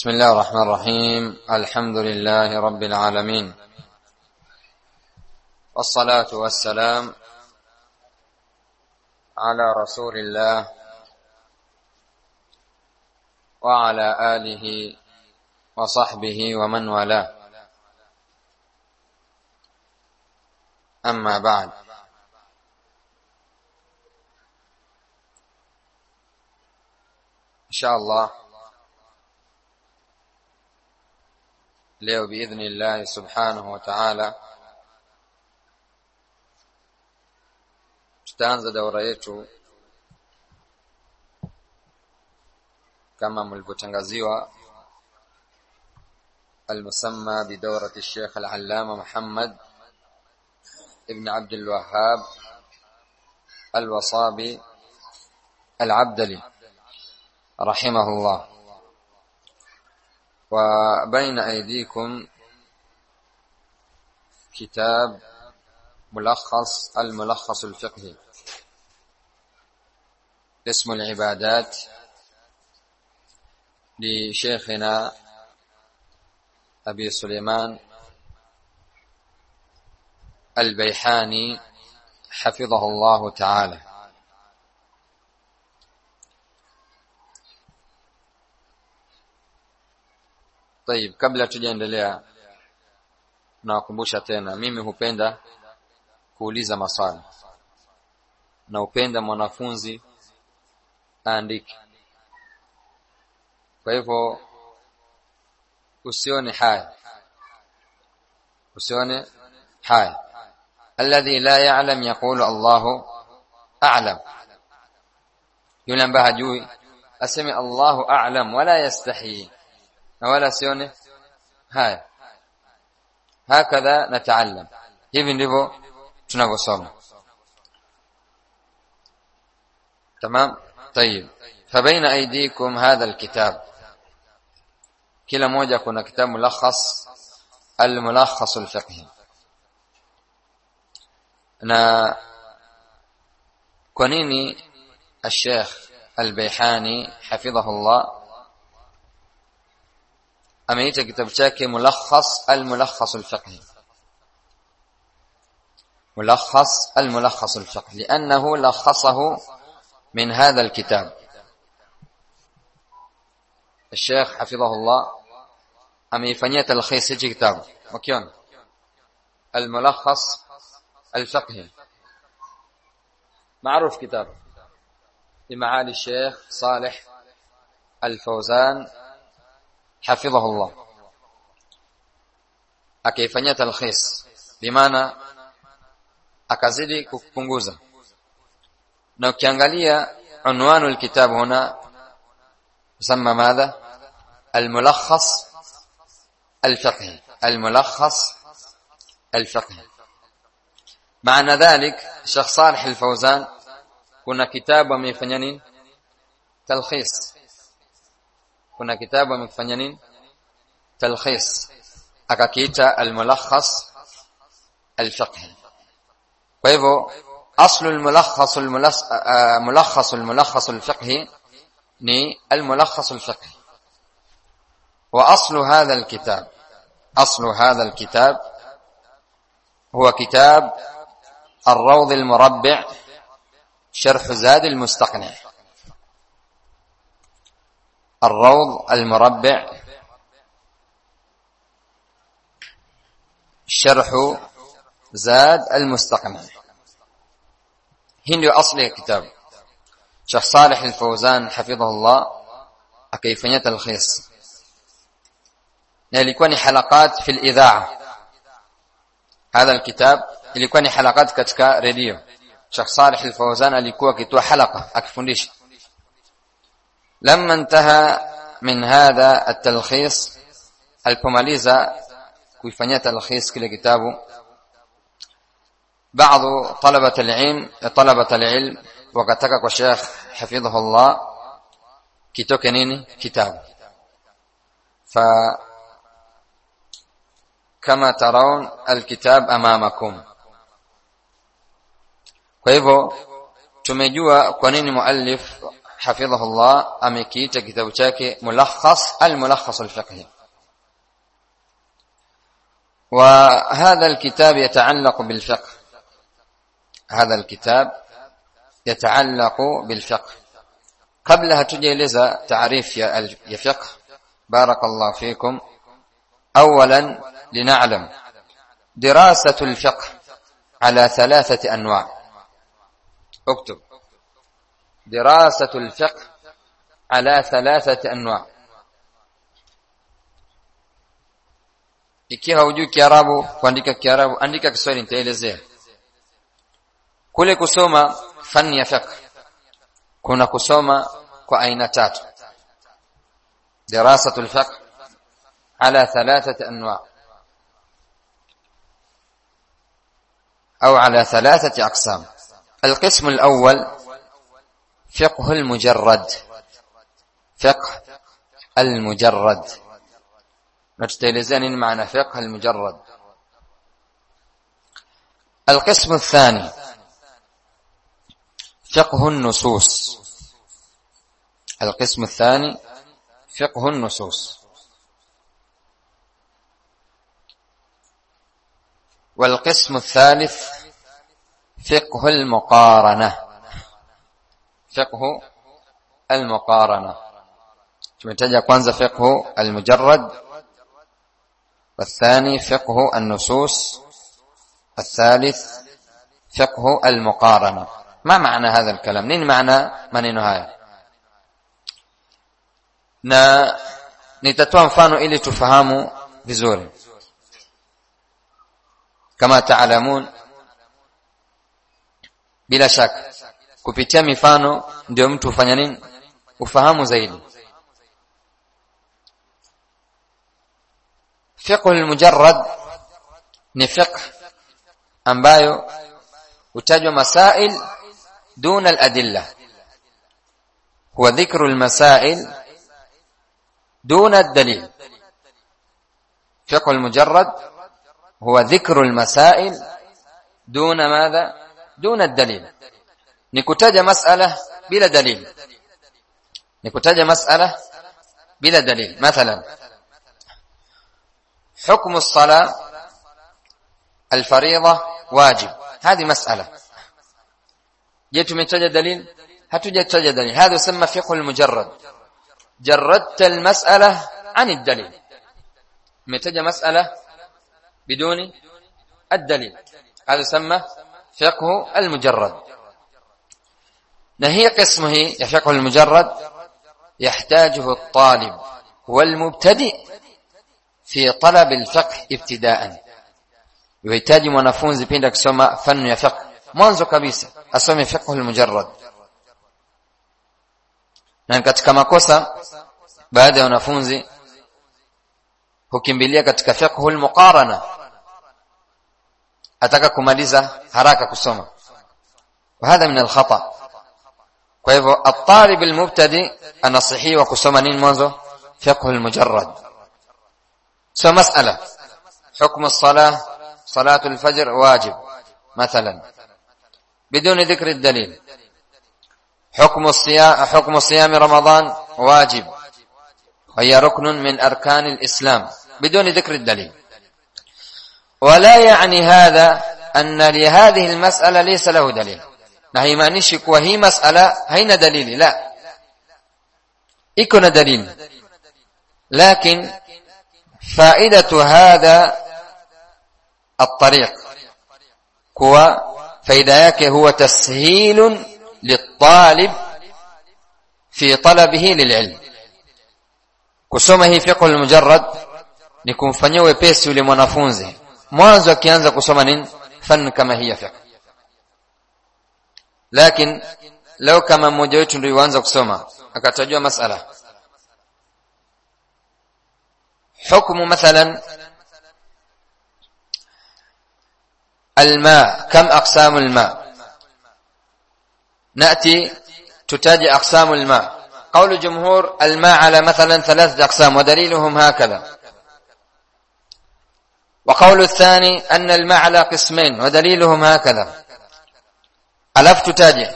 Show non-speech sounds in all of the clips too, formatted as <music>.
بسم الله الرحمن الرحيم. الحمد لله رب العالمين. والصلاة والسلام على رسول الله وعلى آله وصحبه ومن والاه. أما بعد. إن شاء الله leo llahi subhanahu wa ta'ala tutaanza daura yetu kama mlivyotangaziwa المسمى بدورة الشيخ العلامة محمد ابن عبد الوهاب الوصابي العبدلي رحمه الله وبين أيديكم كتاب ملخص الملخص الفقهي. اسم العبادات لشيخنا أبي سليمان البيحاني حفظه الله تعالى. طيب kabla tujaendelea nawakumbusha tena mimi hupenda kuuliza maswali na upenda mwanafunzi aandike kwa hivyo usione haya usione haya alladhi la ya'lam yaqulu Allahu a'lam yule ambaye hajui aseme Allahu a'lam wala yastahi na اولاسيوني هاي. هكذا نتعلم. هيفي نيفو تنغوسوم تمام؟ طيب. فبين أيديكم هذا الكتاب. كلا موجة كنا كتاب ملخص الملخص الفقهي. نا كنيني الشيخ البيحاني حفظه الله. Ameita kitabu chake mulakhas al-mulakhas al-fiqhi ملخص الملخص الفقهي. لأنه لخصه من هذا الكتاب. الشيخ حفظه الله. ameifanyia talkhis hichi kitabu ukiona الملخص الفقهي. معروف كتاب. لمعالي الشيخ صالح الفوزان. حفظه الله akaifanyia talkhis bimaana akazidi kupunguza na ukiangalia unwanu alkitab huna يسمى ماذا الملخص الفقهي الملخص الفقهي معنى ذلك الشيخ صالح الفوزان kitabu amefanya nini talkhis kuna kitabu amefanya nini talkhis akakiita almulakhas alfiqhi kwa hivyo aslu almulakhas almulakhas almulakhas alfiqhi ni almulakhas alfiqhi واصل هذا الكتاب اصل هذا الكتاب هو كتاب الروض المربع شرح زاد المستقنع الروض المربع. شرح زاد المستقنع. هندي أصلي كتاب شيخ صالح الفوزان حفظه الله. أكيفية تلخيص نالكوني حلقات في الإذاعة. هذا الكتاب اللي كوني حلقات كتكا راديو. شيخ صالح الفوزان اللي كوكي حلقة. أكفنديش. Lamma intaha min hadha at-talkhis alipomaliza kuifanyia talkhis kile kitabu بعض طلبة العلم طلبة العلم وكتك الشيخ حفظه الله كتوك نيني كتاب ف كما ترون الكتاب أمامكم kwa hivyo tumejua kwa nini muallif حفظه الله amekiita kitabu mulakhas al-mulakhas al-fiqhi وهذا الكتاب يتعلق بالفقه. هذا الكتاب يتعلق بالفقه. قبلها tujaeleza تعريف ya fiqh بارك الله فيكم. اولا لنعلم دراسة الفقه على ثلاثة أنواع. اكتب. دراسة الفقه على ثلاثة انواع ikiwa hujui kiarabu kuandika kiarabu andika kiswahili nitaelezea kule kusoma fani ya fiqh kuna kusoma kwa aina tatu دراسة الفقه على ثلاثة أنواع أو على ثلاثة أقسام القسم الأول فقه المجرد. فقه المجرد. نتتلزان معنى فقه المجرد. القسم الثاني. فقه النصوص. القسم الثاني فقه النصوص. والقسم الثالث فقه المقارنة. فقه المقارنة tumetaja kwanza فقه المجرد والثاني فقه النصوص الثالث فقه المقارنة ما معنى هذا الكلام نين معنى maneno haya na nitatoa mfano ili tufahamu vizuri kama taalamun bila shaka kupitia mifano ndio mtu ufanya nini ufahamu zaidi fiqh almujarrad ni fiqh ambayo utajwa masail دون الأدلة هو ذكر المسائل دون الدليل فقه المجرد هو ذكر المسائل دون ماذا دون الدليل نكتاج مسألة بلا دليل نكتاج مسألة بلا دليل مثلا حكم الصلاة الفريضة واجب هذه مسألة جيت متجد دليل هتجد دليل هذا يسمى فقه المجرد جردت المسألة عن الدليل متجة مسألة بدون الدليل هذا يسمى فقه نهي قسمه يا المجرد؟ يحتاجه الطالب والمبتدئ في طلب الفقه ابتداء يحتاج منافونز بين كسما فن يا فقه. منذ كبيسة أسمى فقه المجرد. نعم كتك ما قصة بعد منافونز حكم بليا كتك فقه المقارنة. أتاك كماليزة حراك كسما وهذا من الخطأ. Kwa hivyo at-talib al-mubtadi anasihiwa kusoma nini mwanzo? Fiqh al-mujarrad. Sio mas'ala. حكم الصلاه صلاه الفجر واجب مثلا بدون ذكر الدليل حكم الصيام حكم صيام رمضان واجب وهي ركن من أركان الإسلام بدون ذكر الدليل ولا يعني هذا أن لهذه المسألة ليس له دليل نهي ما نشك وهي مسألة هين دليل لا يكون دليل لكن فائدة هذا الطريق هو فإذا هو تسهيل للطالب في طلبه للعلم kusoma hii fiqh al-mujarrad ni kumfanyia wepesi yule mwanafunzi mwanzo akianza kusoma nini fan kama hii ya fiqh lakini leo kama mmoja wetu ndio yuanza kusoma akatajua masala. حكم مثلا الماء كم اقسام الماء ناتي تتاجي اقسام الماء قول جمهور الماء على مثلا ثلاثة أقسام ودليلهم هكذا وقول الثاني أن الماء على قسمين ودليلهم هكذا ألفت تاجع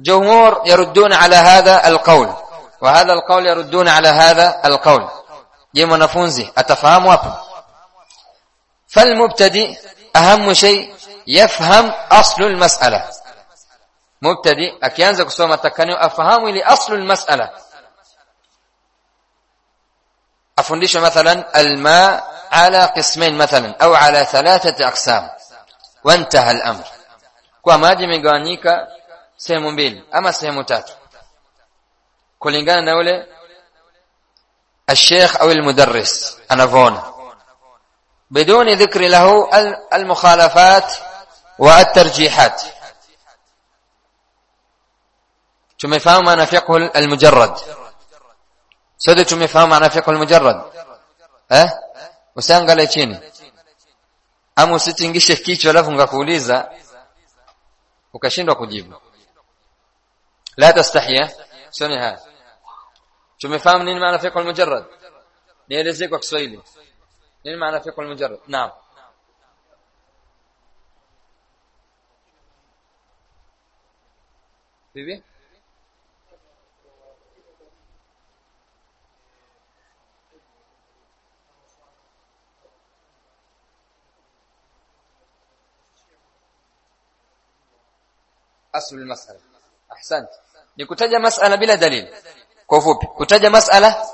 جمهور يردون على هذا القول وهذا القول يردون على هذا القول je mwanafunzi atafahamu hapo falmubtadi ahamu shay yafham aslu almas'ala mubtadi akianza kusoma takani afahamu ili aslu almas'ala afundisha mathalan alma ala qismain mathalan au ala thalathati aqsam وانتهى الامر kwa maji yamegawanyika sehemu mbili ama sehemu tatu kulingana na ule الشيخ أو المدرس انافونا بدون ذكر له المخالفات والترجيحات tumefahamu maana fiqh almujarrad sote tumefahamu maana fiqh almujarrad eh usiangalie chini ama usitingishe kichwa alafu ngakuuliza ukashindwa kujibu la tastahia sio haya tumefahamu nini maana fiqh almujarrad nielezee kwa Kiswahili nini maana fiqh almujarrad naam vipi أصل المسألة. أحسنت. لكتاج مسألة بلا دليل. كفوب كتاج مسألة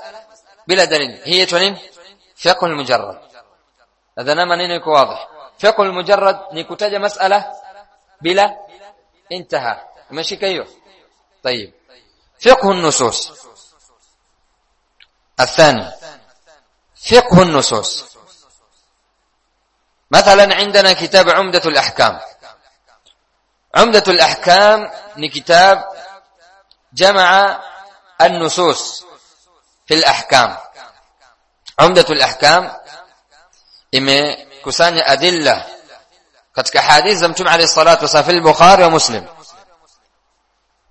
بلا دليل. هي تنين فقه المجرد. هذا نام أنه يكون واضح. فقه المجرد لكتاج مسألة بلا انتهى ماشي كيف؟ طيب. فقه النصوص. الثاني. فقه النصوص. مثلا عندنا كتاب عمدة الأحكام. عمدة الأحكام لكتاب جمع النصوص في الأحكام. عمدة الأحكام katika hadithi za mtume alayhi salatu wasallam fi al-Bukhari wa Muslim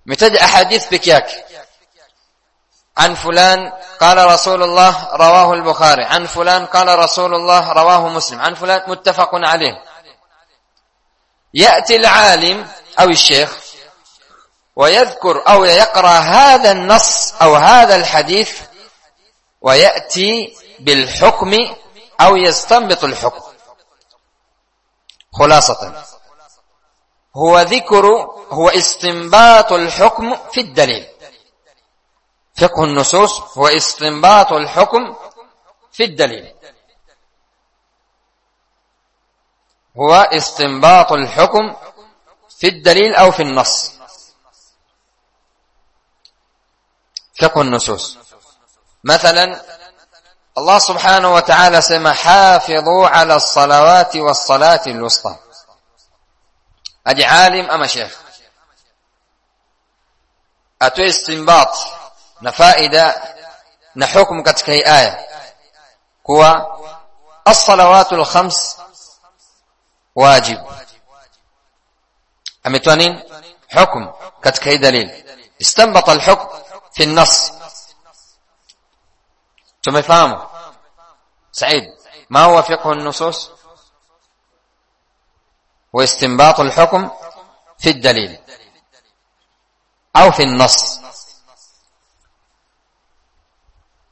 mitaja ahadith peke yake عن فلان قال رسول الله رواه البخاري عن فلان قال رسول الله رواه مسلم عن فلان متفق عليه. يأتي العالم أو الشيخ ويذكر أو يقرأ هذا النص أو هذا الحديث ويأتي بالحكم أو يستنبط الحكم. خلاصة. هو ذكر هو استنباط الحكم في الدليل. فقه النصوص هو استنباط الحكم في الدليل. هو استنباط الحكم في الدليل أو في النص. فقه النصوص. مثلا الله سبحانه وتعالى سما حافظوا على الصلوات والصلاة الوسطى. أدي عالم أما شيخ؟ أتو استنباط نفائدة نحكم كتكي آية. هو الصلوات الخمس واجب امتوا نين حكم كتك دليل استنبط الحكم في النص ثم يفهمه سعيد ما هو فقه النصوص واستنباط الحكم في الدليل أو في النص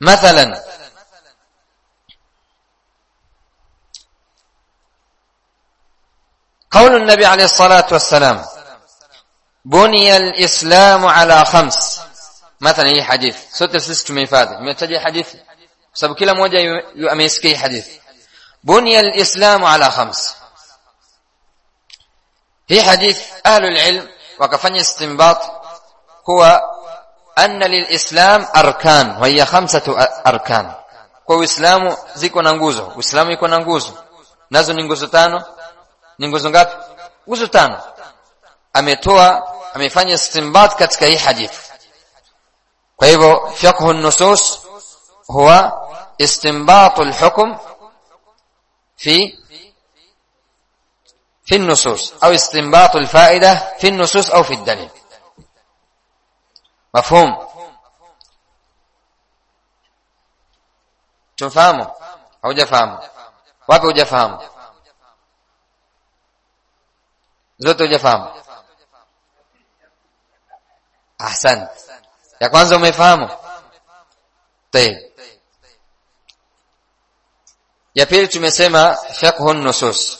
مثلا قول النبي عليه الصلاة والسلام بني الإسلام على خمس. مثلا هي حديث. sote sisi tumehifadhi nimetaja hadithi kwa sababu kila mmoja amesikia hadithi بني الإسلام على خمس. هي حديث أهل العلم وكفني استنباط هو أن للإسلام أركان وهي خمسة أركان. na nguzo uislamu iko na nguzo nazo ni nguzo tano ni nguzo ngapi nguzo tano ametoa amefanya istinbat katika hii hadithi kwa hivyo fiqhu an-nusus huwa istinbat al-hukm fi في النصوص أو استنباط الفائدة في النصوص أو الدليل مفهوم تفهموا أو جفهموا wapi hujafahamu zote hujafahamu ahsan ya kwanza umefahamu طيب ya pili tumesema fiqhu nusus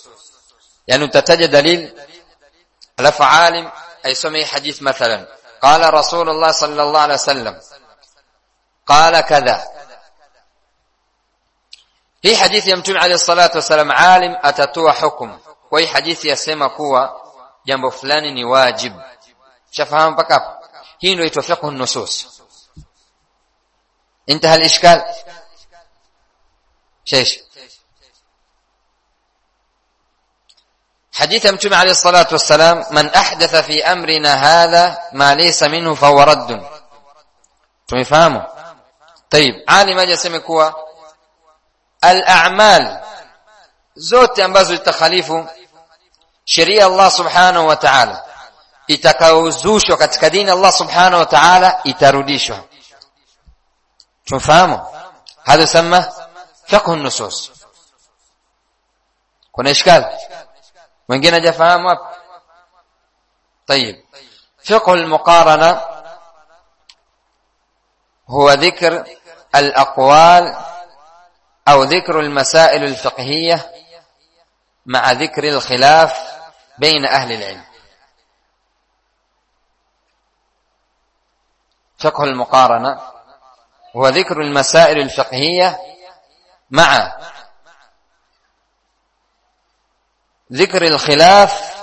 yani utataja dalil alafu alim aisome hadith mathalan qala rasulullah sallallahu alaihi wasallam qala kadha hii hadithi ya mtume alayhi salatu wasalam alim atatoa hukumu kwa hii hadithi yasema kuwa jambo fulani ni wajib shafahamu mpaka hapo hii ndio itwa fiqh nusus انتهى الاشكال شيش حديث متوم عليه الصلاة والسلام من أحدث في أمرنا هذا ما ليس منه فهو رد تمفهمه طيب عالم aje aseme kuwa al-a'mal zote ambazo zitakhalifu sheria Allah subhanahu wa ta'ala itakaozushwa katika dini Allah subhanahu wa ta'ala itarudishwa tunafahamu هذا يسمى فقه النصوص kuna ishkal wengine hajafahamu hapa طيب فقه المقارنه هو ذكر الاقوال أو ذكر المسائل الفقهيه مع ذكر الخلاف بين أهل العلم. فقه المقارنة هو ذكر المسائل الفقهية مع ذكر الخلاف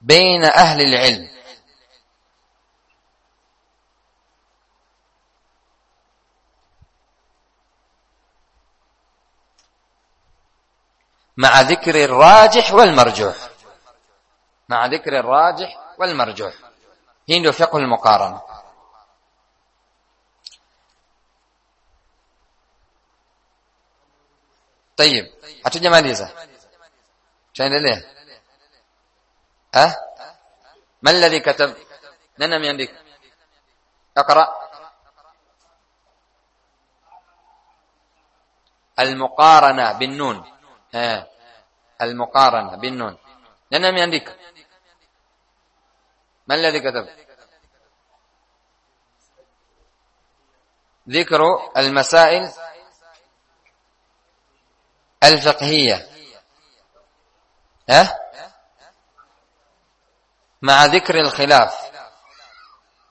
بين أهل العلم. مع ذكر الراجح والمرجوح. مع ذكر الراجح والمرجوح. هند فقه المقارنة. طيب حتجي ماليزة شاين ليه أه ما الذي كتب؟ ننم يندك؟ أقرأ. المقارنة بالنون. ها المقارنة بالنون. ننم يندك؟ ما الذي كتب؟ ذكر المسائل الفقهية. ها؟ مع ذكر الخلاف.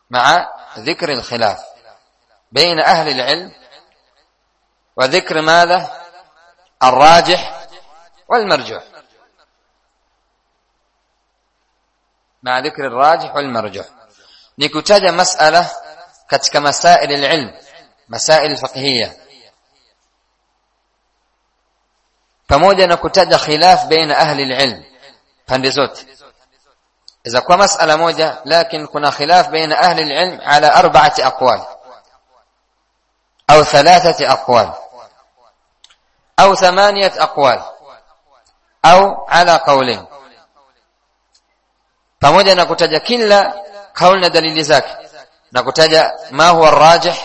مع ذكر الخلاف. بين أهل العلم وذكر ماذا؟ الراجح والمرجوح. مع ذكر الراجح والمرجح نكتاج مسألة كتك مسائل العلم مسائل الفقهية. فموجة نكتاج خلاف بين أهل العلم. فاندزوت. إذا كو مسألة موجة لكن كنا خلاف بين أهل العلم على أربعة أقوال. أو ثلاثة أقوال. أو ثمانية أقوال. أو على قولين. Pamoja na kutaja kila kauli na dalili zake na kutaja ma huwa arrajih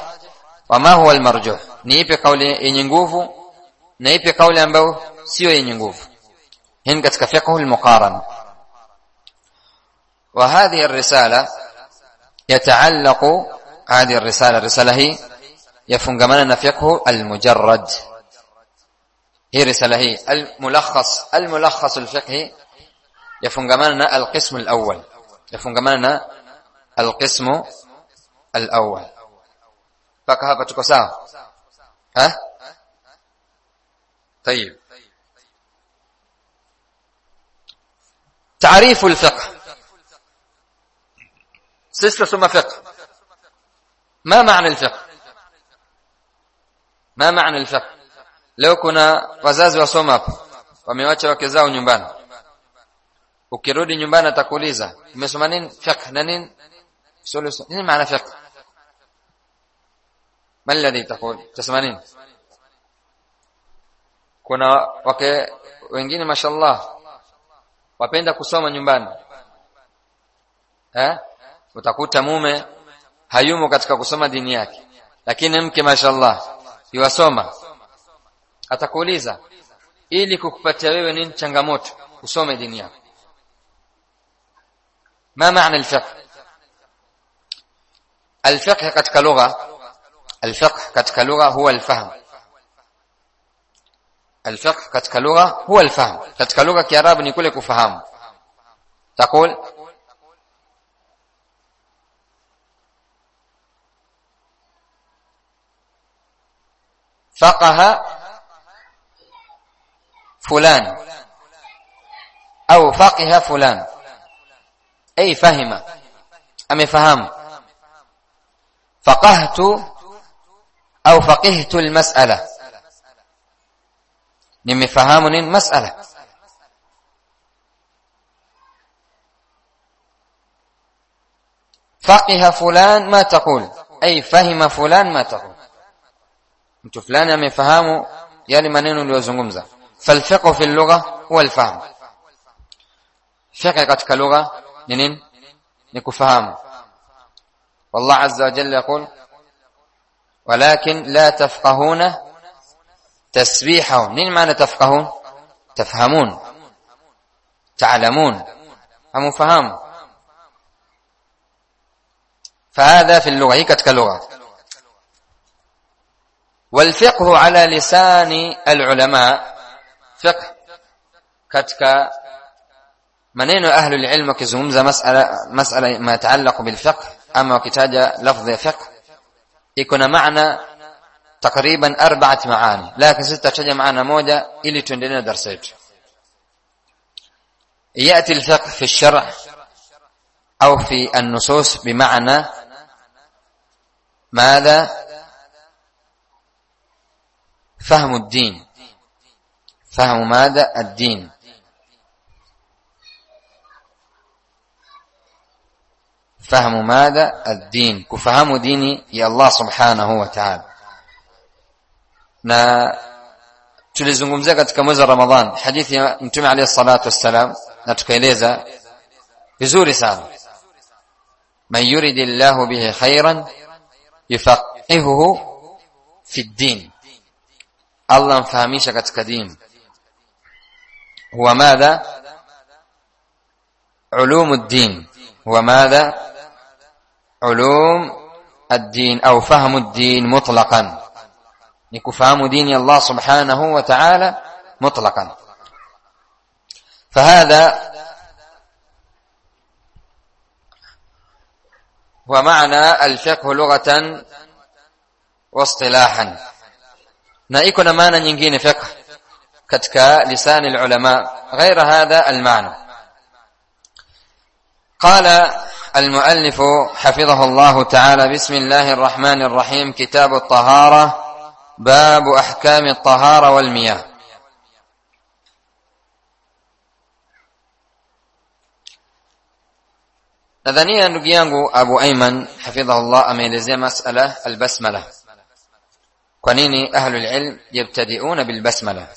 wa ma huwa almarjuh ni ipi kauli yenye nguvu na ipi kauli ambayo sio yenye nguvu hii katika fiqh al-muqarana وهذه الرسالة يتعلق هذه الرسالة الرسالة هي يفنجمنا فقه المجرد هي رسالة هي الملخص الملخص الفقهي يفنجمنا القسم الأول. يفنجمنا القسم الأول. mpaka hapa tuko ha طيب. تعريف الفقه. سلسلة ثم فقه. ما معنى الفقه؟ ما معنى الفقه؟ leo kuna wazazi wasoma hapo wamewacha wake ukirudi nyumbani atakuuliza umesoma nini fiqh na nini sulusu nini maana fiqh ما الذي تقول تسمع nini kuna wake wengine mashallah wapenda kusoma nyumbani eh utakuta mume hayumo katika kusoma dini yake lakini mke mashallah yuwasoma atakuuliza ili kukupatia wewe nini changamoto usome dini yako ما معنى الفقه الفقه katika lugha الفقه katika lugha huwa الفهم الفقه katika lugha huwa الفهم katika lugha kiarabu ni kule kufahamu تقول فقه فلان أو فقه فلان أي فهم. أم فهم. فقهت أو فقهت المسألة. نم فهم مسألة. فقه فلان ما تقول. أي فهم فلان ما تقول. أنت فلان أم فهم يعني من أنه يزنغمز فالفقه في اللغة هو الفهم. فقه قتك لغة ni nini ni kufahamu والله عز وجل يقول ولكن لا تفقهون تسبيحهم. نين معنى تفقهون؟ تفهمون. تعلمون. هم فهم فهذا في اللغة هي كلغة والفقه على لسان العلماء فقه katika منين أهل العلم كزمزة مسألة مسألة ما يتعلق بالفقه أما كتاجة لفظ فقه يكون معنى تقريبا أربعة معاني لكن ستة تشجع معنا موجة إلي تندلنا درسيت. يأتي الفقه في الشرع أو في النصوص بمعنى ماذا؟ فهم الدين. فهم ماذا؟ الدين. فهم ماذا الدين كفهم ديني يا الله سبحانه وتعالى na tulizungumzia katika mwezi wa Ramadhan hadithi ya Mtume عليه الصلاه والسلام na tukaeleza vizuri sana man yuridillahu bihi khairan yufaqihuhu fi ddin Allah mfahamisha katika dini huwa madha علوم الدين هو ماذا علوم الدين أو فهم الدين مطلقا. نكفهم دين الله سبحانه وتعالى مطلقا. فهذا هو معنى الفقه لغة واصطلاحا. na iko na maana nyingine lisani ulama غير هذا المعنى. قال المؤلف حفظه الله تعالى بسم الله الرحمن الرحيم كتاب الطهارة باب أحكام الطهارة والمياه. نذنيا ندي ابو ايمن حفظه الله ام يلزم مساله البسمله كنيني أهل العلم يبتدئون بالبسمله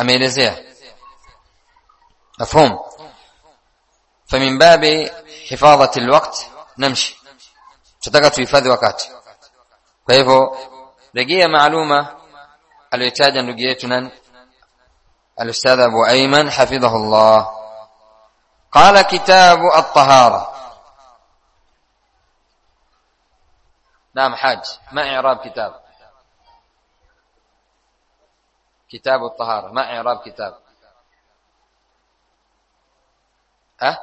ام يلزم مفهوم فمن باب حفاظة الوقت نمشي. wakati kwa hivyo rejea maaluma aliyotaja ndugu yetu nani الأستاذ أبو أيمن حفظه الله. قال كتاب الطهارة. نعم حاج ما إعراب كتاب؟ كتاب الطهارة ما إعراب كتاب؟ أه؟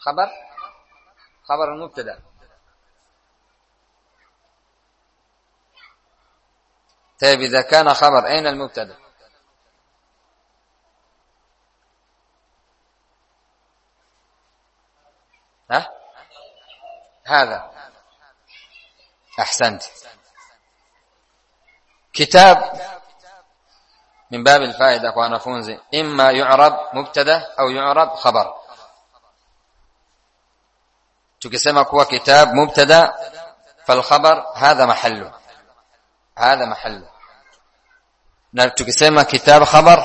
خبر؟ خبر المبتدا. طيب إذا كان خبر أين المبتدا؟ ها؟ هذا. أحسنت. كتاب. من باب الفائدة wanafunzi إما يعرب مبتدا أو يعرب خبر. Tukisema kuwa kitab mubtada falkhabar hadha mahallu hadha mahallu na tukisema kitab khabar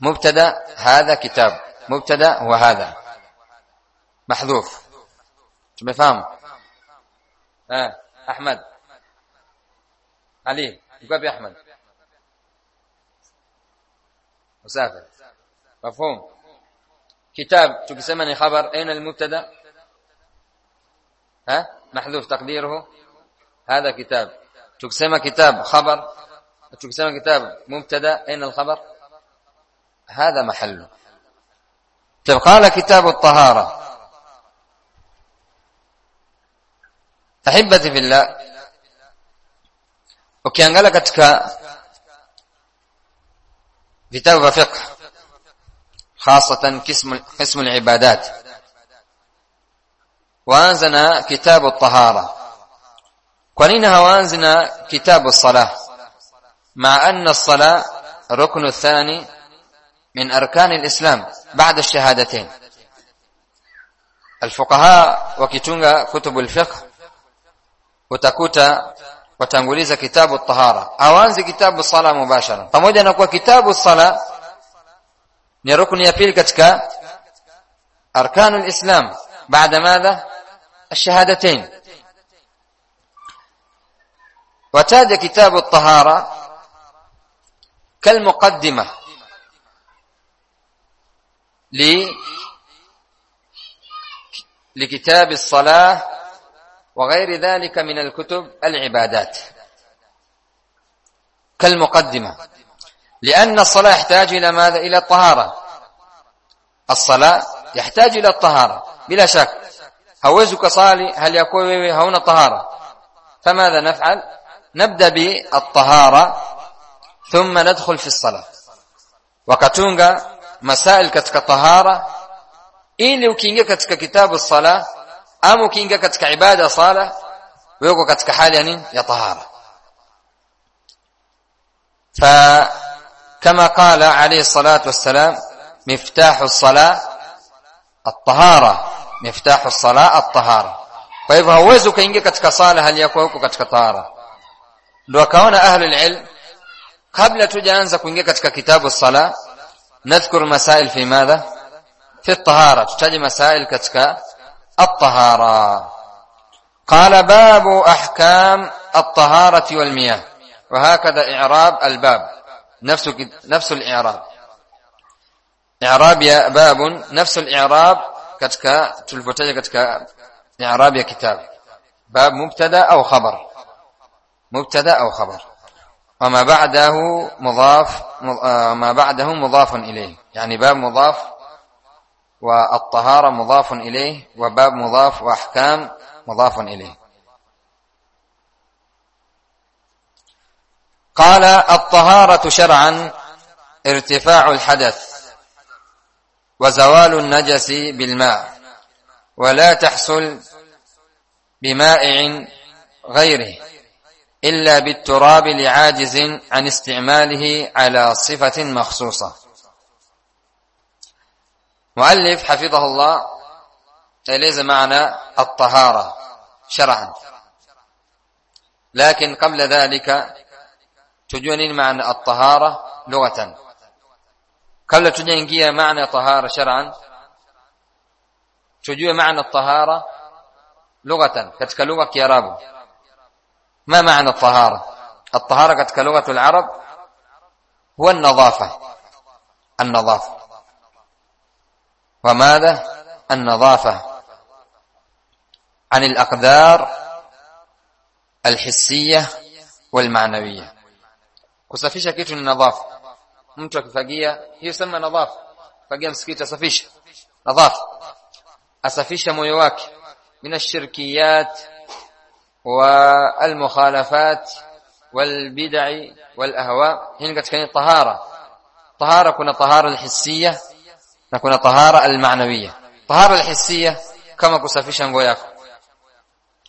mubtada hadha kitab mubtada huwa hadha mahdhuf tumefahamu eh ahmad علي يبقى بأحمد مسافر مفهوم كتاب تقسمني خبر أين المبتدا ها؟ محذوف تقديره. هذا كتاب. تقسم كتاب خبر. تقسم كتاب مبتدا. أين الخبر؟ هذا محله. طيب قال كتاب الطهارة. أحبتي في الله. katika vitabu vya fiqh hasatan qism qism al-ibadat وانزنا كتاب الطهارة. ولينها وانزنا كتاب الصلاة مع أن الصلاة ركن الثاني من أركان الإسلام بعد الشهادتين. الفقهاء وكتنغا كتب الفقه وتكوتا وتنغوليزا كتاب الطهارة. أوانز كتاب الصلاة مباشرة. فمودي نقوى كتاب الصلاة نركن يبيل كتك أركان الإسلام. بعد ماذا؟ الشهادتين. وتاج كتاب الطهارة كالمقدمة لكتاب الصلاة وغير ذلك من الكتب العبادات. كالمقدمة. لأن الصلاة يحتاج إلى ماذا؟ إلى الطهارة. الصلاة يحتاج إلى الطهارة. بلا شك. هوزك صالي هل يكون هنا طهارة. فماذا نفعل؟ نبدأ بالطهارة ثم ندخل في الصلاة. وكتونغا tahara ili ukiingia katika kitabu sala ama ukiingia katika ibada sala wewe katika hali ya nini ya tahara فكما قال عليه الصلاة والسلام مفتاح الصلاة الطهارة. مفتاح الصلاة الطهارة. kwa hivyo hauwezi ukaingia katika sala hali yako huko katika tahara ndio akaona ahli ilm kabla tujaanza kuingia katika kitabu sala نذكر مسائل في ماذا؟ في الطهارة. تحتاج مسائل كتك الطهارة. قال باب أحكام الطهارة والمياه. وهكذا إعراب الباب. نفس نفس الإعراب. إعراب يا باب. نفس الإعراب كتك تلفتج كتك إعراب يا كتاب باب مبتدا أو خبر مبتدا أو خبر وما بعده مضاف ما بعده مضاف إليه يعني باب مضاف والطهارة مضاف إليه وباب مضاف وأحكام مضاف إليه قال الطهارة شرعا ارتفاع الحدث وزوال النجس بالماء ولا تحصل بمائع غيره إلا بالتراب لعاجز عن استعماله على صفة مخصوصة. مؤلف حفظه الله ليس معنى الطهارة شرعا لكن قبل ذلك تجونين معنى الطهارة لغة. قبل تجونين معنى طهارة شرعا. تجوا معنى الطهارة لغة كتك لغة كيرابو ما معنى الطهارة؟ الطهارة قد كلغة العرب هو النظافة. النظافة. وماذا؟ النظافة. عن الأقدار الحسية والمعنوية. kusafisha kitu ni nadhafa mtu akifagia hiyo sema nadhafa fagia msikiti asafisha nadhafa asafisha moyo wake min ashirkiyat والمخالفات والبدع والاهواء هنا katika tahara tahara kuna tahara alhissiyya na kuna tahara almaanawiyya tahara alhissiyya kama kusafisha nguo yako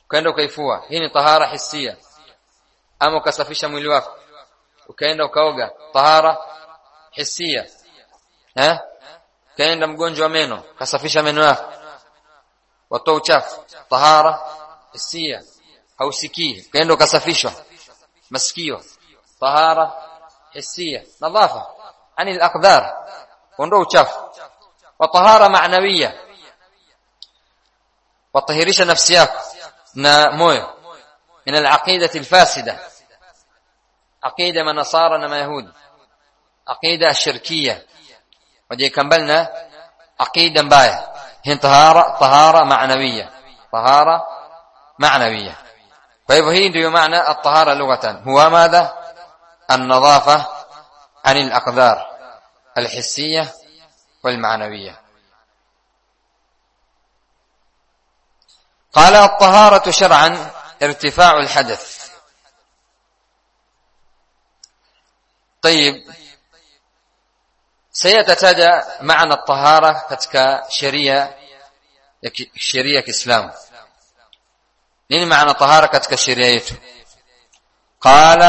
ukaenda ukaifua hii ni tahara hissiyya ama ukasafisha mwili wako ukaenda ukaoga tahara hissiyya eh kaenda mgonjwa wa meno kasafisha meno yako watoa uchafu tahara hissiyya hausikii kaenda ukasafishwa masikio tahara hisia nadhafa ani al-aqdar ondoa uchafu wa tahara maanawiya watahirisha nafsi yako na moyo min al-aqidati aqida manasara na mayahudi aqida shirkiya wajikambalna aqida mbaya hii tahara tahara maanawiya tahara معنوية. فهو هي ndio معنى الطهارة لغة. هو ماذا؟ النظافة عن الأقدار الحسية والمعنوية. قال الطهارة شرعا ارتفاع الحدث. طيب سيتتدى معنى الطهارة كتك شريا شريا كإسلام. نين معنى الطهارة كتك شريايته قال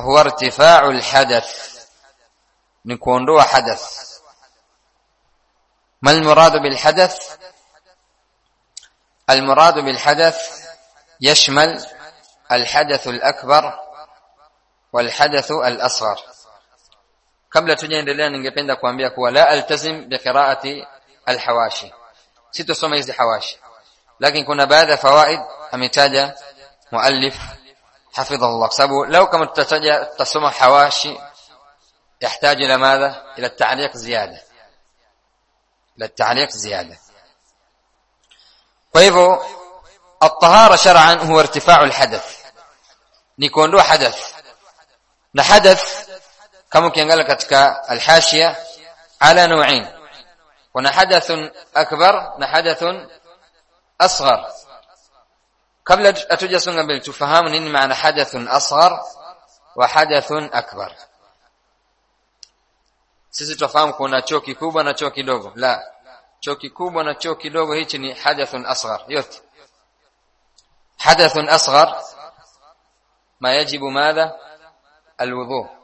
هو ارتفاع الحدث. نكون له حدث. ما المراد بالحدث؟ المراد بالحدث يشمل الحدث الأكبر والحدث الأصغر. Kabla tujaendelea ningependa kuambia kuwa la altazim bi qiraati alhawashi sitosoma hizi hawashi lakini kuna baadhi ya fawaid ametaja muallif الله sababu لو kama tutataja tutasoma hawashi يحتاج إلى ماذا إلى التعليق زياده إلى التعليق زياده فايو الطهاره شرعا هو ارتفاع الحدث ni kuondoa hadath na hadath kama ukiangalia katika alhashia ala nau'in kuna hadathun akbar na hadathun asghar kabla hatujasonga mbele tufahamu nini maana hadathun asghar wa hadathun akbar sisi tufahamu kuna choo kikubwa na choo kidogo la choo kikubwa na choo kidogo hichi ni hadathun asghar yote hadathun asghar ما يجب ماذا الوضوء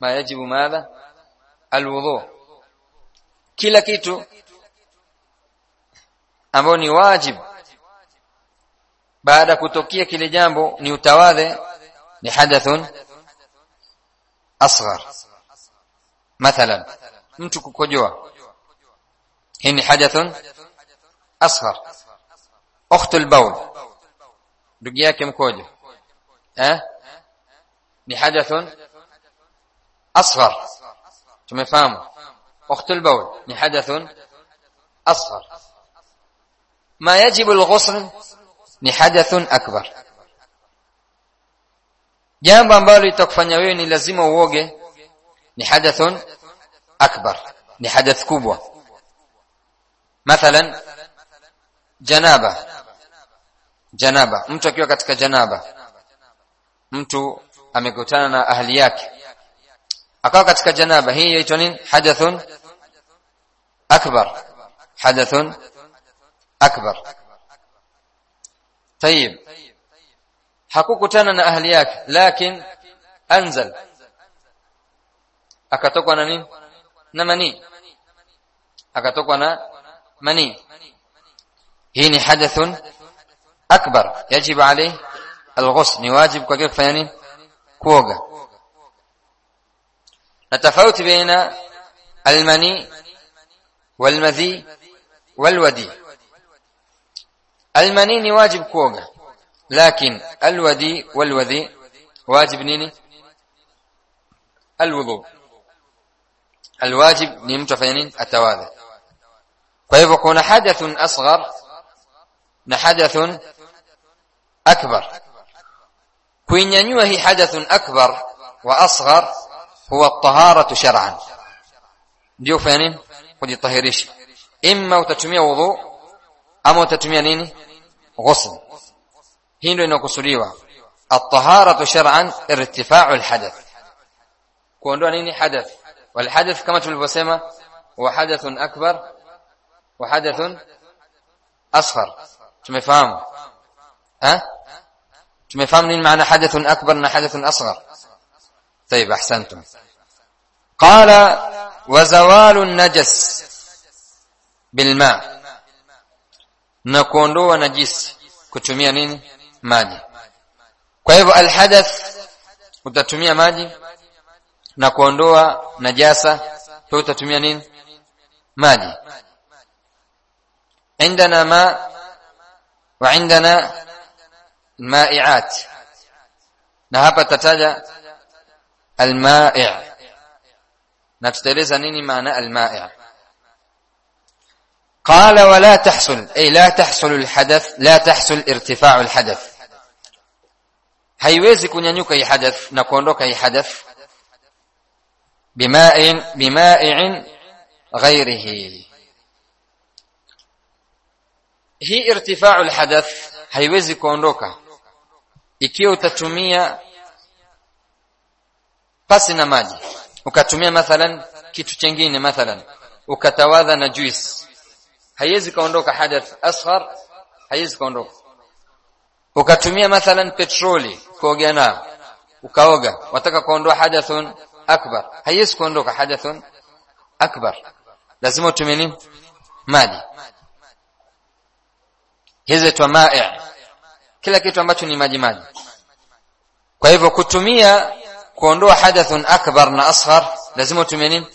ما يجب ماذا الوضوء kila kitu ambao ni wajib baada kutokea kile jambo ni utawadhe ni hadathun asghar mathalan mtu kukojoa hii ni hadathun asghar ukhtul bawl ndugu yake mkojo eh ni hadathun tumefahamu ukhtul bawl ni hadathun asghar ما يجب الغسل hadathun akbar jambo ambalo litakufanya wewe ni lazima uoge ni hadathun akbar ni hadath kubwa mathalan janaba janaba mtu akiwa katika janaba mtu amekutana na ahli yake akawa katika janaba hii inaitwa nini hadathun akbar hadathun akbar طيب hakukutana na ahli yake lakini anzal akatokwa na nini na mani akatokwa na mani hii ni hadathun akbar yajibu alayhi alghusl ni wajib kwa kufanya nini kuoga التفاوت بين المني والمذي والودي. المني واجب كوغا لكن الودي والودي واجب نيني الوضوء. الواجب نمتفينين التواذع ويبقون حدث أصغر نحدث أكبر. كوين ينوهي حدث أكبر وأصغر at-taharatu shar'an ndio kufanya nini kujitahirisha imma utatumia wudhu ama utatumia nini ghusl hii ndio inakusudiwa at-taharatu shar'an irtifa'u al-hadath kuondoa nini hadath wal hadath kama tulivyosema wa hadathun akbar wa hadathun asghar tumefahamu ha tumefahamu nini maana hadathun akbar na hadathun asghar طيب أحسنتم. قال وزوال النجس بالماء. نكون له نجس كتمية نين؟ ماجي كيف طيب، الحدث وتتمية ماجي نكون له نجاسة طيب، وتتمية نين؟ ماجي عندنا ماء وعندنا مائعات نهابة تتجأ المائع. نتكلم عن إيه معنى المائع. قال ولا تحصل أي لا تحصل الحدث لا تحصل ارتفاع الحدث. هيويزي كنيانوك أي حدث نكوندوك أي حدث. بمائع بمائع غيره. هي ارتفاع الحدث هيويزي كوندوك ikiwa utatumia pasi na maji. Ukatumia mathalan kitu kingine mathalan. Ukatawadha na juice. Haiwezi kaondoka hadath asghar haiwezi kaondoka. Ukatumia mathalan petroli kuogea na ukaoga. Wataka kuondoa hadathun akbar. Haiwezi kuondoka hadathun akbar. Lazima utumie maji. Hizi tu ma'i. Kila kitu ambacho ni maji maji. Kwa hivyo kutumia كون كوندو حدث أكبر من أصغر. لازم تمنين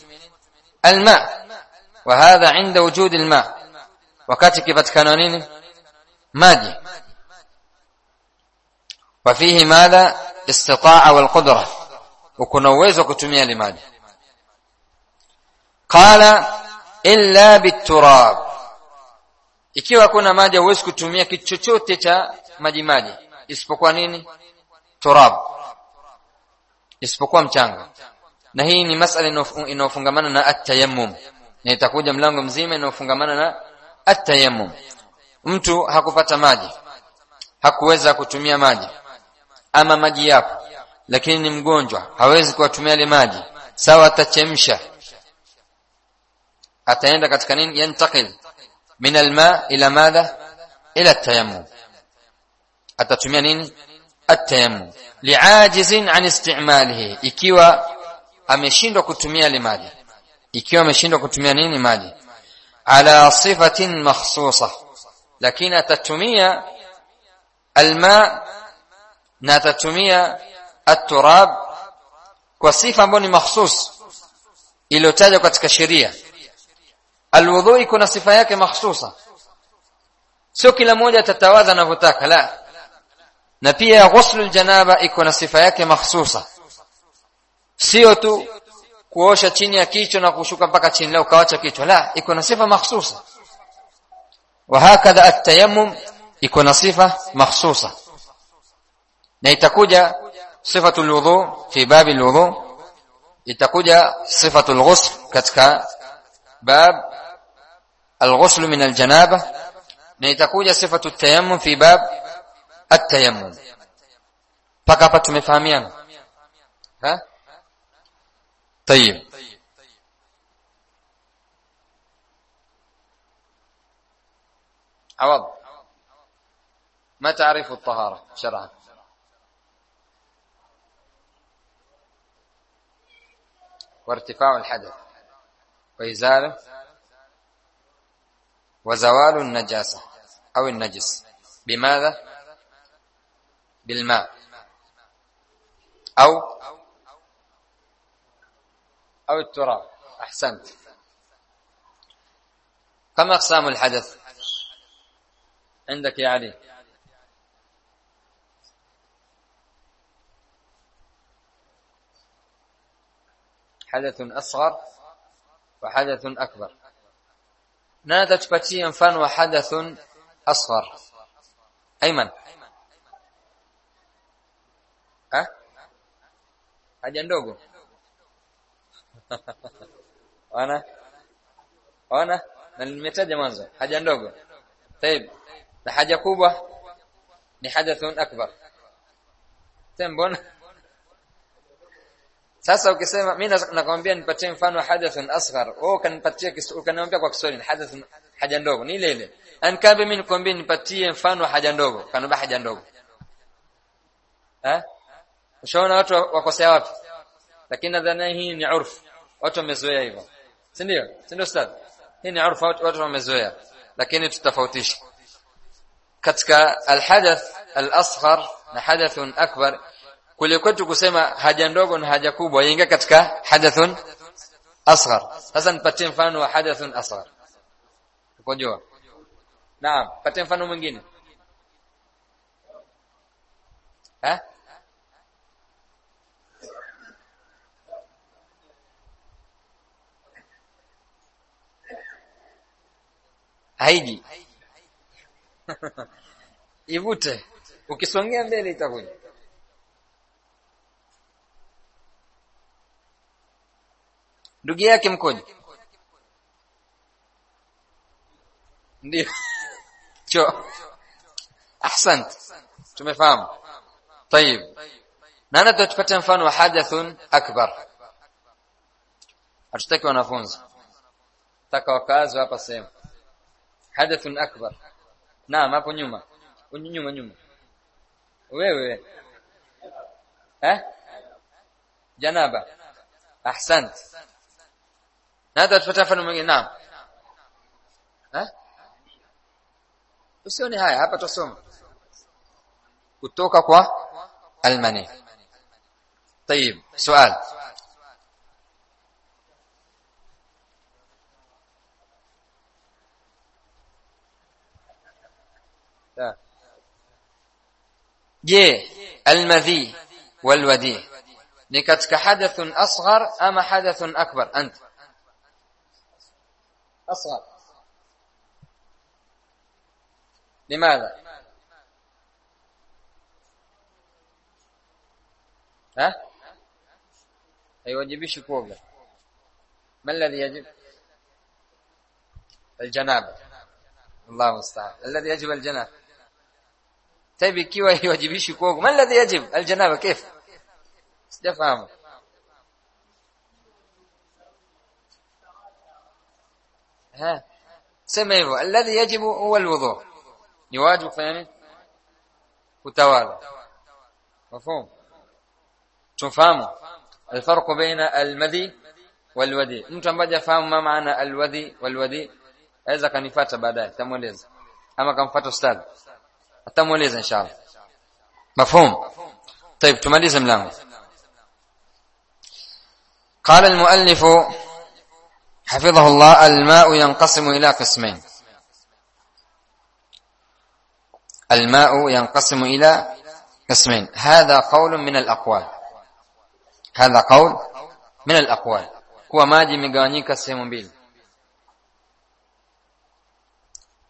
الماء. وهذا عند وجود الماء. وقت كيف تكنون مادي. وفيه ماذا؟ استطاعة والقدرة. وكنوزه كتميا لمادي. قال إلا بالتراب. أكيد أكون مادي ويس كتميا كتشوتي مادي مادي. اسبقوا نيني تراب. Isipokuwa mchanga. Na hii ni masala inayofungamana na at-tayammum. Na itakuja mlango mzima inayofungamana na at-tayammum. Mtu hakupata maji. Hakuweza kutumia maji. Ama maji yapo. Lakini ni mgonjwa. Hawezi kuwatumia ile maji. Sawa atachemsha. Ataenda katika nini? Yantakil. Min alma ila madha ila atayammum atatumia nini atayammum liajizin an istimalihi ikiwa ameshindwa kutumia ile maji ikiwa ameshindwa kutumia nini maji ala sifatin makhsusa lakini atatumia alma na atatumia at-turab kwa sifa ambayo ni mahsus iliyotajwa katika sheria alwudhu iko na sifa yake mahsusa sio kila mmoja atatawadha anavyotaka la na pia ghuslul janaba iko na sifa yake mahsusa sio tu kuosha chini ya kichwa na kushuka mpaka chini leo ukawacha kichwa la iko na sifa mahsusa وهكذا التيمم iko na sifa mahsusa na itakuja sifatul wudhu fi bab alwudhu itakuja sifatul ghusl katika bab alghusl min aljanaba na itakuja sifatu tayammum fi bab at-tayammum paka hapa tumefahamiana ha? طيب عوض ما تعرف الطهارة شرعا وارتفاع الحدث وإزالة وزوال النجاسة أو النجس بماذا بالماء. أو أو التراب. أحسنت. كم أقسام الحدث؟ عندك يا علي. حدث أصغر وحدث أكبر. تبتي mfano wa hadathun asghar Ayman ha haja ndogo <laughs> wana wana na nimetaja mwanzo haja ndogo طيب na haja kubwa ni hadathun akbar tembona sasa ukisema mimi nakwambia nipatie mfano wa hadathun asghar wewe ukanipatia ukaniambia kwa Kiswahili hadathun haja ndogo ni ile ile ankabe mimi nikwambie nipatie mfano wa haja ndogo kanaba haja ndogo eh ushaona watu wakosea wapi lakini nadhani hii ni urfu watu wamezoea hivyo si ndio si ndio ustad hii ni urfu watu wamezoea lakini tutafautisha katika alhadath al-asghar na hadathun akbar kule kwetu kusema haja ndogo na haja kubwa yaingia katika hadathun asghar sasa nipatie mfano wa hadathun asghar ukojua naam patie mfano mwingine eh haiji. <laughs> Ivute. Ukisongea mbele itakuja. Ndugu yake mkoje ndio. <laughs> Cho. Ahsant. Tumefahamu. Tayib na hapa mfano wa hadathun akbar? Hatutaki wanafunzi. Taka wakazi hapa sehemu. حدث أكبر. نعم أبو نيوما نيوما نيوما وي وي ها؟ جنابة. أحسنت. هذا الفتافة نعم. ها؟ وسيو نهاية. هبا تصوم. كتوكا كوا ألماني طيب سؤال. Je almadhi walwadi ni katika hadathun asghar ama hadathun akbar ant asghar لماذا ها haiwajibishi kuoga ما الذي يجب الجنابه الله المستعان الذي يجب الجنابه طيب ikiwa haiwajibishi kuoga ما الذي يجب الجنابه كيف sijafahamu ها yajibu huwa alwudu ni wajibu kufanya nini kutawala mafhumu tufahamu الفرق بين المذي والودي mtu ambaye hafahamu ma maana alwadhi walwadi aweza kanifuata baadaye tamueleza ama kamfuata ustadhi atamueleza inshallah. Mafhum? طيب tumalize mlango قال المؤلف حفظه الله الماء ينقسم إلى قسمين الماء ينقسم إلى قسمين هذا قول من الأقوال هذا قول من الأقوال kuwa maji imegawanyika sehemu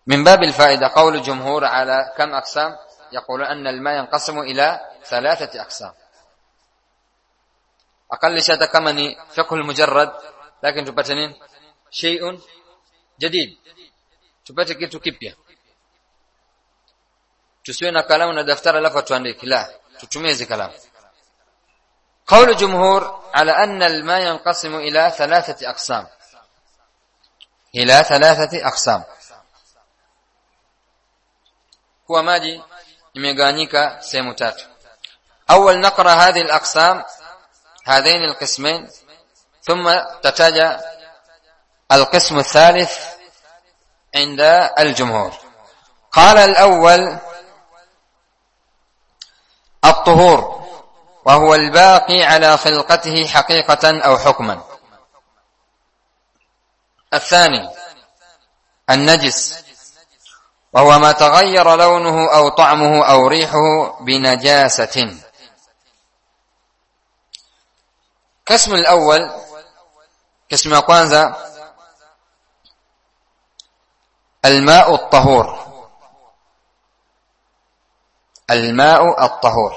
من باب الفائدة قول الجمهور على كم أقسام؟ يقولون أن الماء ينقسم إلى ثلاثة أقسام. أقل شيء ni فقه المجرد tupate kitu kipya tusiwe na kalamu na daftari alafu tuandike la tutumie hizo kalamu قول الجمهور على أن الماء ينقسم إلى ثلاثة أقسام. إلى ثلاثة أقسام. هو ماجي imegawanyika sehemu tatu. نقرأ هذه الأقسام هذين القسمين ثم تتاجى القسم الثالث عند الجمهور قال الأول الطهور وهو الباقي على خلقته حقيقة أو حكما الثاني النجس وهو ما تغير لونه أو طعمه أو ريحه بنجاسة. قسم الأول قسم كwanza الماء الطهور. الماء الطهور.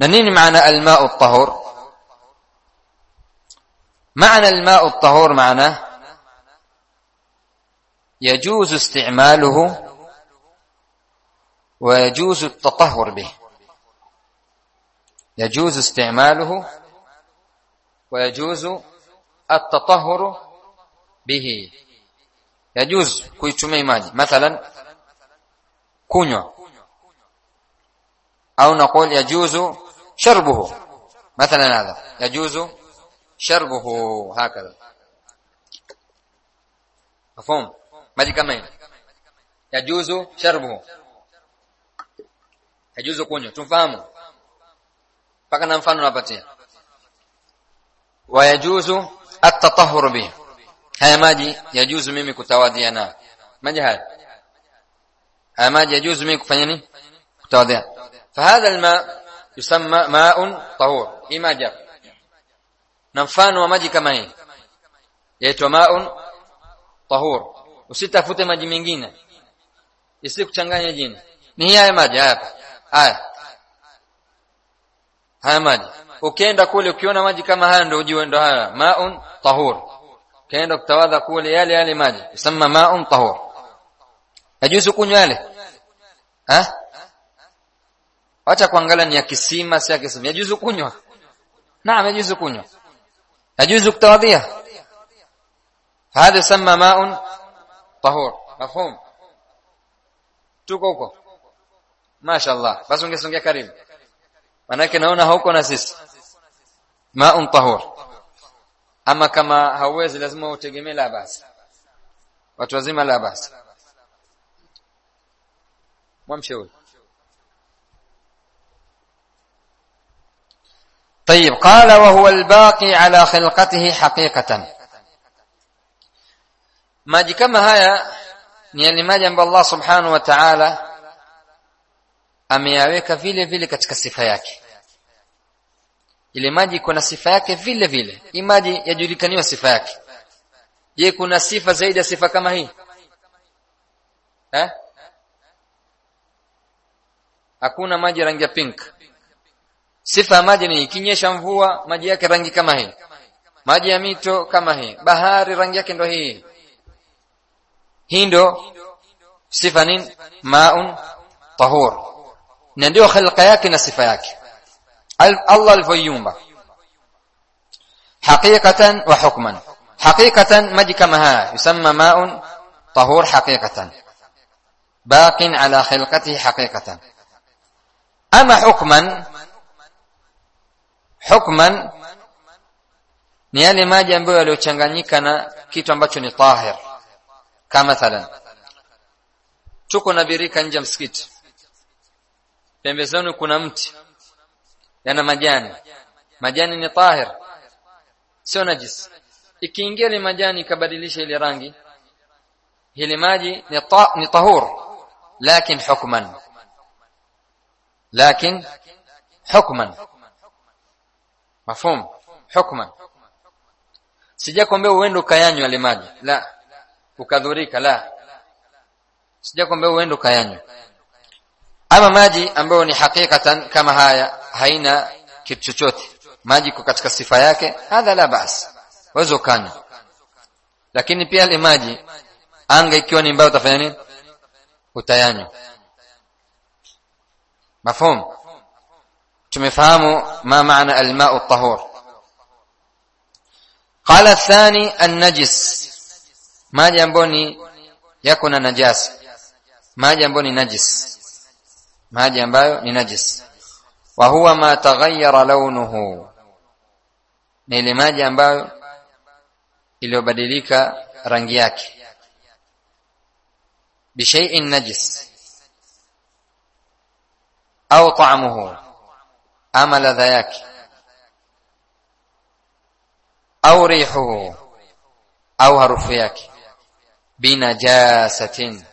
نين معنى الماء الطهور. معنى الماء الطهور معناه يجوز استعماله ويجوز التطهر به. يجوز استعماله ويجوز التطهر به. يجوز kuitumia maji mathalan kunywa au نقول يجوز شربه. مثلا هذا. يجوز شربه هكذا. مفهوم؟ Maji kama hivi yajuzu sharbuhu yajuzu kunywa tumfahamu mpaka na mfano napatia wayajuzu at-tatahhur bih haya maji yajuzu mimi kutawadhia na maji haya haya maji yajuzu mimi kufanya nini kutawadhia فهذا الماء يسمى ماء طهور hii maji na mfano wa maji kama hii yaitwa maun tahur usitafute maji mengine isikuchanganye jina ni hii haya maji hapa haya haya maji ukienda kule ukiona maji kama haya ndio ujue ndio haya maun tahur ukienda kutawadha kule yale yale maji usamma maun tahur yajuzu kunywa yale ha acha kuangalia ni ya kisima si ya kisima yajuzu kunywa naam yajuzu kunywa yajuzu kutawadhia هذا يسمى ماء طهور مفهوم؟ توكوكو ما شاء الله بس نقسم يا كريم ولكن هنا هوكو نسيس ماء طهور. اما كما هوز لازم تجمي لا باس وتوزيم لا باس ممشي طيب قال وهو الباقي على خلقته حقيقه maji kama haya ni yale maji ambayo Allah subhanahu wa ta'ala ameyaweka vile vile katika sifa yake. Ile maji kuna sifa yake vile vile. Hii maji yajulikaniwa sifa yake. Je kuna sifa zaidi ya sifa kama hii? Eh? Hakuna maji rangi ya pink. Sifa ya maji ni ikinyesha mvua maji yake rangi kama hii. Maji ya mito kama hii. Bahari rangi yake ndo hii hii ndo sifa nini maun tahur na ndio khalqa yake na sifa yake Allah alivyoiumba wa hukman haqiqatan maji kama haya yusamma maun tahur haqiqatan باق على خلقته حقيقة أما حكما حكما ni yale maji ambayo yaliyochanganyika na kitu ambacho ni tahir kama mathalan tuko na birika nje ya msikiti. Pembezoni kuna mti. Yana majani. Majani ni tahir. Sio najis. Ikiingia ile majani ikabadilisha ile rangi. Hili maji ni ta, ni tahur. Lakin hukman. Lakin hukman. Mafhum? Hukman. Sijakwambia uende ukayanywa ile maji. La ukadhurika la. Sija kwambia uende ukayanywa ama maji ambayo ni hakikatan kama haya haina kitu chochote. Maji kwa katika sifa yake hadha la bas. Wazo ukanywa. Lakini pia ile maji anga ikiwa ni mbaya utafanya nini? Utayanywa. Mafhum? Tumefahamu ma maana almau tahur qala athani an najis maji ambayo ni yako na najasa maji ambayo ni najis. Maji ambayo ni najis. Wa huwa ma taghayyara launuhu. Ni ile maji ambayo iliyobadilika rangi yake. Bishai'in najis. Au ta'amuhu. Ama ladha yake. Au rihuhu. Au harufu yake binajasatin.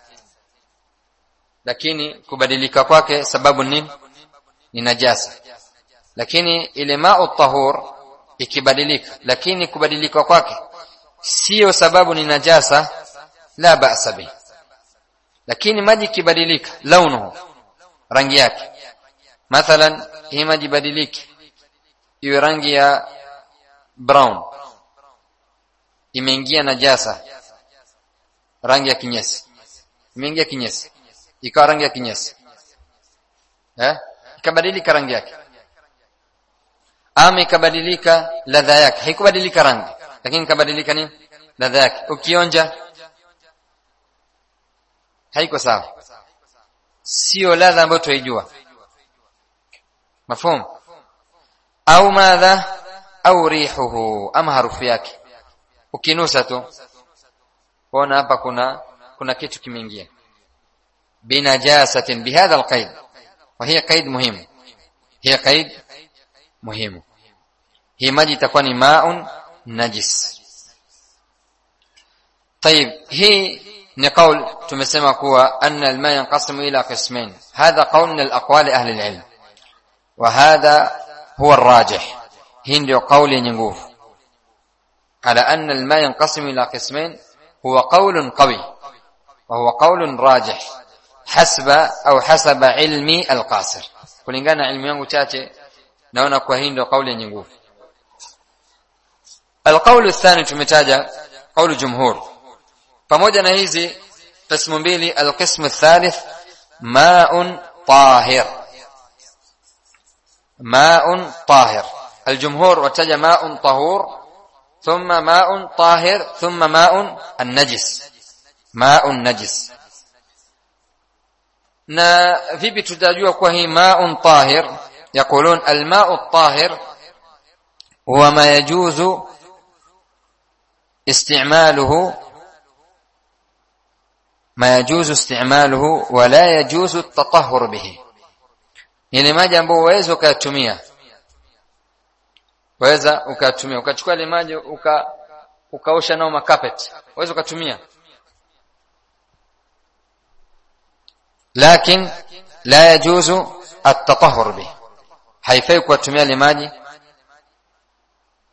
Lakini kubadilika kwake sababu nini ni najasa. Lakini ile ma'u tahur ikibadilika lakini kubadilika kwake sio sababu ni najasa la ba'sa bi lakini maji kibadilika launuhu rangi yake. Mathalan hii maji badiliki iwe rangi ya brown. Imeingia najasa rangi ya kinyesi. Imeingia kinyesi. Ikawa rangi ya kinyesi. Eh? Ikabadilika rangi yake. Ama ikabadilika ladha yake. Haikubadilika rangi. Lakini ikabadilika nini? Ladha yake. Ukionja haiko sawa. Sio ladha ambayo tunaijua mafhumu? Au madha au rihuhu. Ama harufu yake. Ukinusa tu ona hapa kuna kuna kitu kimeingia binajasatin bihadha alqaid wa hiya qaid muhim hiya qaid muhimu hii maji itakuwa ni maun najis طيب هي anna alma yanqasimu ila qismain hadha qaul min alaqwali ahli alilm wa hadha huwa arrajih hii ndio kauli yenye nguvu على أن الماء ينقسم إلى قسمين هو قول قوي وهو قول راجح حسب أو حسب علمي القاصر. yangu chache naona kwa hii ndio kauli yenye nguvu القول الثاني tumetaja قول جمهور. na hizi قسم mbili القسم الثالث ماء طاهر. ماء طاهر. الجمهور وتجا ماء طهور ثم ماء طاهر ثم ماء النجس. ماء النجس. نا في بتدعيو وهي ماء طاهر. يقولون الماء الطاهر هو ما يجوز استعماله ما يجوز استعماله ولا يجوز التطهر به. يعني ما جنبه ويزو كاتمية waweza ukatumia ukachukua ile maji uka ukaosha nao makapet waweza ukatumia. Lakini la yajuzu at-tatahhur bih haifai kutumia ile maji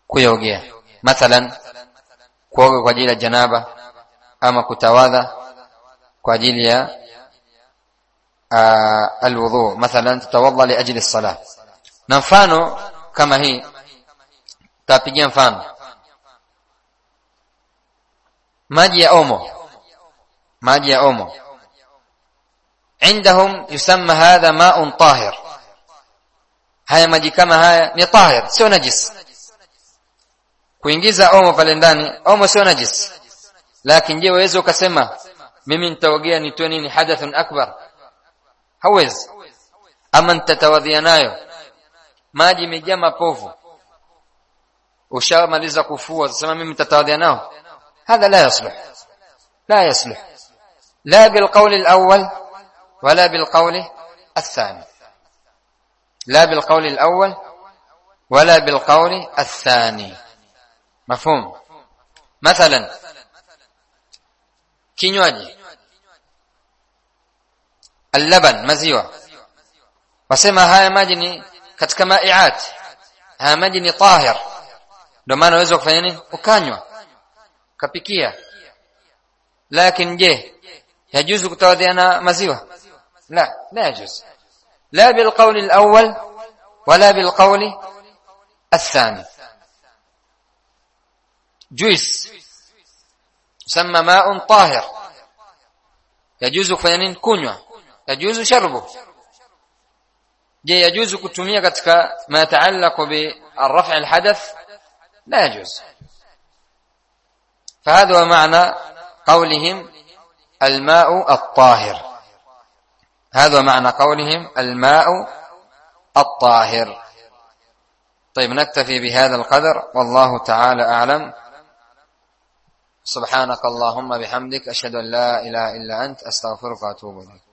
kuyaogea. Mathalan kuoga kwa ajili ya janaba ama kutawadha kwa ajili ya alwudhu mathalan tutawadha li ajli as-salah na mfano kama hii maji ya omo maji ya omo عندهم يسمى هذا ماء طاهر haya maji kama haya ni tahir sio najis kuingiza omo pale ndani omo sio najis lakini je waweza ukasema mimi nitaogea nitoe nini hadathun akbar hawezi ama nitatawadhia nayo maji imejaa mapovu وشامليزا كفوة سما مين تتاديناه هذا لا يصلح لا يصلح لا بالقول الأول ولا بالقول الثاني لا بالقول الأول ولا بالقول الثاني مفهوم مثلا كينيواني اللبن مزيوة وسمى هاي مجني كتك مائعات هاي مجني طاهر ndio maana unaweza kufanya nini ukanywa kapikia lakini je yajuzu kutawadhiana maziwa la la yajuz la bilqawl alawwal wala bilqawl الثاني جويس يسمى ماء طاهر يجوز kufanya nini kunywa yajuzu sharbu je yajuzu kutumia katika ma yataallaq bi الرفع الحدث لا يجوز. فهذا هو معنى قولهم الماء الطاهر. هذا هو معنى قولهم الماء الطاهر. طيب نكتفي بهذا القدر. والله تعالى أعلم. سبحانك اللهم بحمدك أشهد أن لا إله إلا أنت أستغفرك وأتوب إليك.